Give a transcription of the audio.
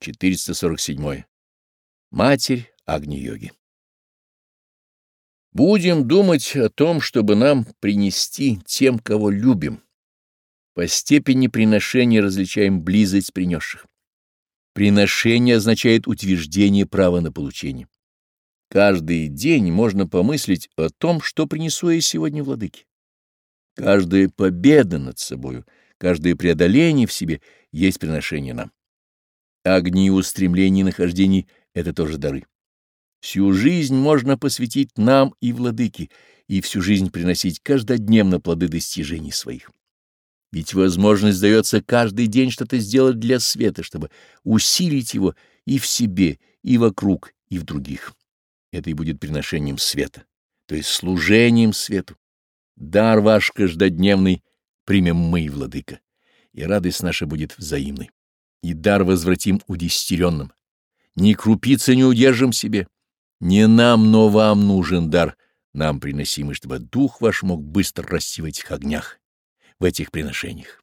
447. Матерь Агни-йоги. Будем думать о том, чтобы нам принести тем, кого любим. По степени приношения различаем близость принесших. Приношение означает утверждение права на получение. Каждый день можно помыслить о том, что принесу я сегодня владыке. Каждая победа над собою, каждое преодоление в себе есть приношение нам огни и устремления и нахождений — это тоже дары. Всю жизнь можно посвятить нам и владыке, и всю жизнь приносить каждодневно плоды достижений своих. Ведь возможность дается каждый день что-то сделать для света, чтобы усилить его и в себе, и вокруг, и в других. Это и будет приношением света, то есть служением свету. Дар ваш каждодневный примем мы, владыка, и радость наша будет взаимной и дар возвратим удестеренным. Ни крупицы не удержим себе. Не нам, но вам нужен дар, нам приносимый, чтобы дух ваш мог быстро расти в этих огнях, в этих приношениях.